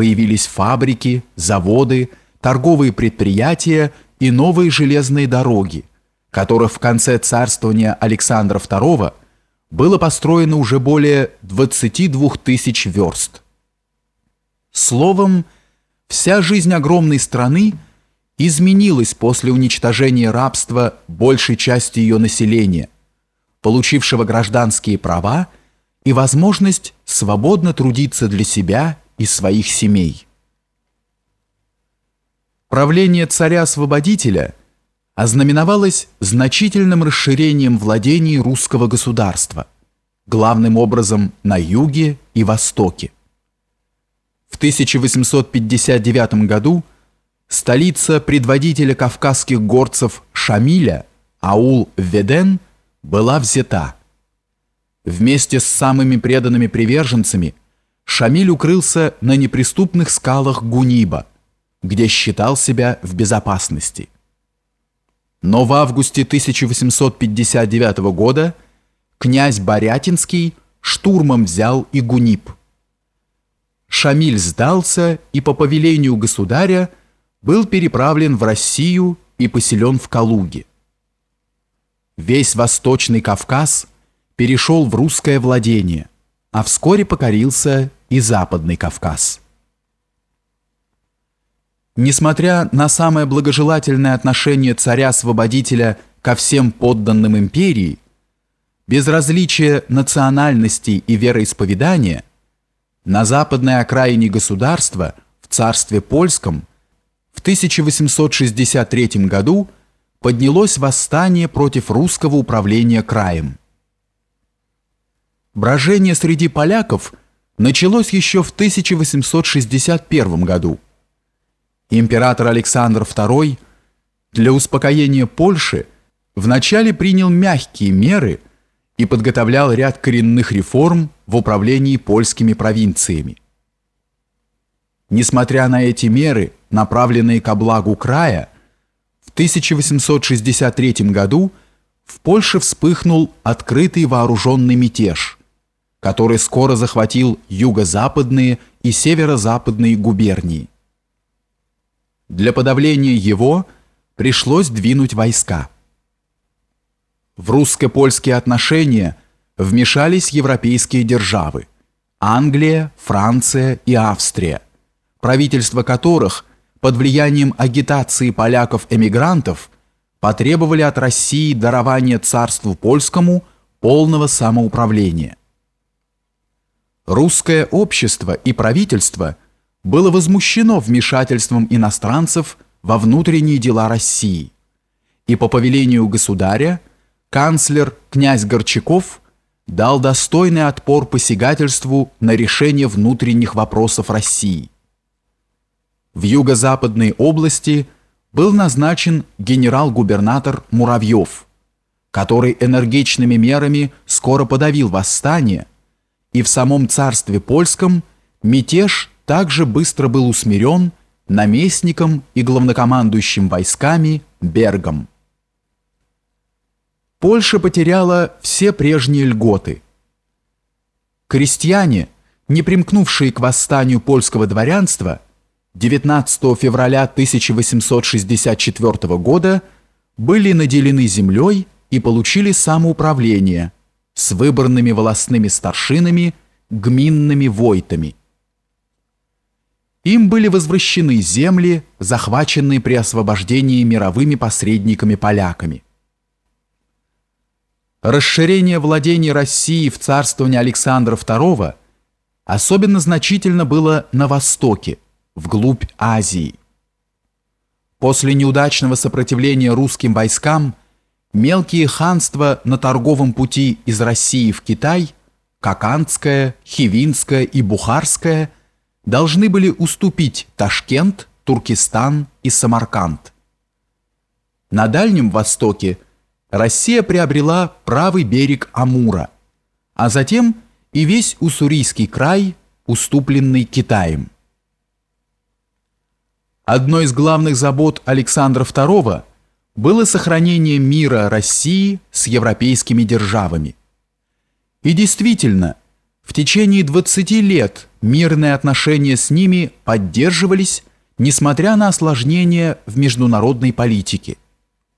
появились фабрики, заводы, торговые предприятия и новые железные дороги, которых в конце царствования Александра II было построено уже более 22 тысяч верст. Словом, вся жизнь огромной страны изменилась после уничтожения рабства большей части ее населения, получившего гражданские права и возможность свободно трудиться для себя и своих семей. Правление царя-освободителя ознаменовалось значительным расширением владений русского государства, главным образом на юге и востоке. В 1859 году столица предводителя кавказских горцев Шамиля, аул Веден, была взята. Вместе с самыми преданными приверженцами Шамиль укрылся на неприступных скалах Гуниба, где считал себя в безопасности. Но в августе 1859 года князь Борятинский штурмом взял и Гунип. Шамиль сдался и по повелению государя был переправлен в Россию и поселен в Калуге. Весь Восточный Кавказ перешел в русское владение, а вскоре покорился и Западный Кавказ. Несмотря на самое благожелательное отношение царя-освободителя ко всем подданным империи, безразличие национальности и вероисповедания, на западной окраине государства, в царстве польском, в 1863 году поднялось восстание против русского управления краем. Брожение среди поляков началось еще в 1861 году, император Александр II для успокоения Польши вначале принял мягкие меры и подготовлял ряд коренных реформ в управлении польскими провинциями. Несмотря на эти меры, направленные ко благу края, в 1863 году в Польше вспыхнул открытый вооруженный мятеж, который скоро захватил юго-западные и северо-западные губернии. Для подавления его пришлось двинуть войска. В русско-польские отношения вмешались европейские державы – Англия, Франция и Австрия, правительства которых под влиянием агитации поляков-эмигрантов потребовали от России дарования царству польскому полного самоуправления. Русское общество и правительство – было возмущено вмешательством иностранцев во внутренние дела России, и по повелению государя канцлер князь Горчаков дал достойный отпор посягательству на решение внутренних вопросов России. В юго-западной области был назначен генерал-губернатор Муравьев, который энергичными мерами скоро подавил восстание, и в самом царстве польском мятеж также быстро был усмирен наместником и главнокомандующим войсками Бергом. Польша потеряла все прежние льготы. Крестьяне, не примкнувшие к восстанию польского дворянства, 19 февраля 1864 года были наделены землей и получили самоуправление с выборными волостными старшинами, гминными войтами – им были возвращены земли, захваченные при освобождении мировыми посредниками-поляками. Расширение владений России в царствование Александра II особенно значительно было на востоке, вглубь Азии. После неудачного сопротивления русским войскам мелкие ханства на торговом пути из России в Китай, Каканское, Хивинское и Бухарское – должны были уступить Ташкент, Туркестан и Самарканд. На Дальнем Востоке Россия приобрела правый берег Амура, а затем и весь Уссурийский край, уступленный Китаем. Одной из главных забот Александра II было сохранение мира России с европейскими державами. И действительно, В течение 20 лет мирные отношения с ними поддерживались, несмотря на осложнения в международной политике –